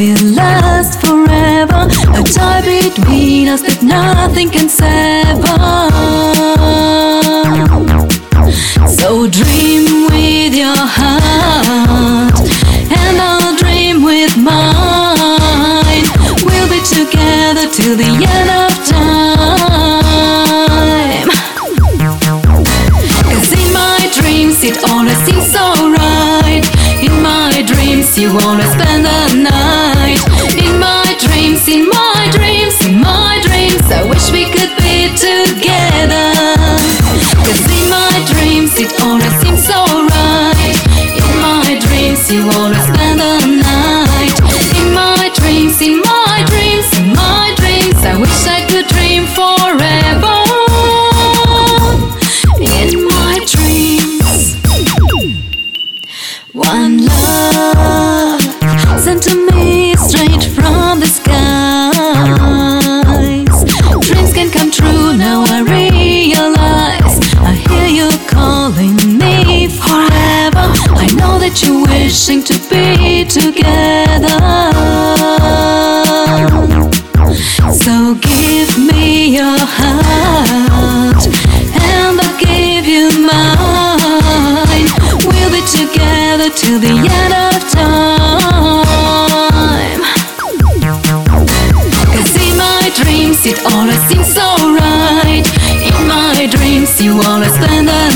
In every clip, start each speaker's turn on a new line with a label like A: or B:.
A: will last forever. A tie between us that nothing can sever. So dream with your heart, and I'll dream with mine. We'll be together till the end of time. Cause in my dreams, it always seems so right. In my dreams, you always spend the that you're wishing to be together. So give me your heart, and I'll give you mine. We'll be together till the end of time. Cause in my dreams it always seems so right. In my dreams you wanna spend the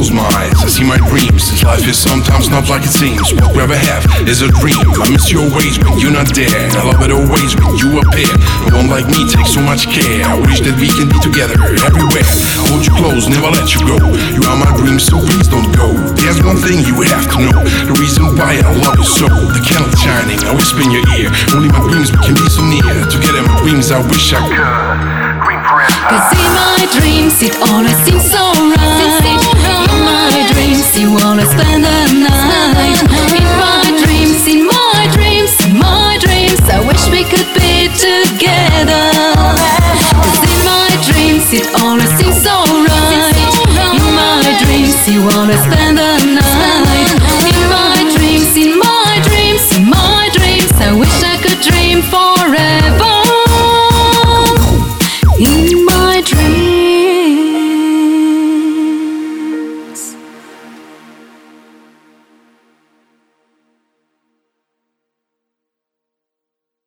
B: close my eyes, I see my dreams. Life is sometimes not like it seems. What we ever have is a dream. I miss your ways when you're not there. I love it always when you appear. No one like me takes so much care. I wish that we can be together everywhere. Hold you close, never let you go. You are my dream, so please don't go. There's one thing you have to know. The reason why I love you so. The candle shining, I whisper in your ear. Only my dreams can be so near. Together, my dreams, I wish I could.
A: Cause in my dreams it always seems so right. Wanna spend the night. In my dreams, in my dreams, in my dreams, I wish we could be together. Cause in my dreams it always seems so right. In my dreams you wanna spend the night. In my dreams, in my dreams, in my dreams, I wish I could dream forever.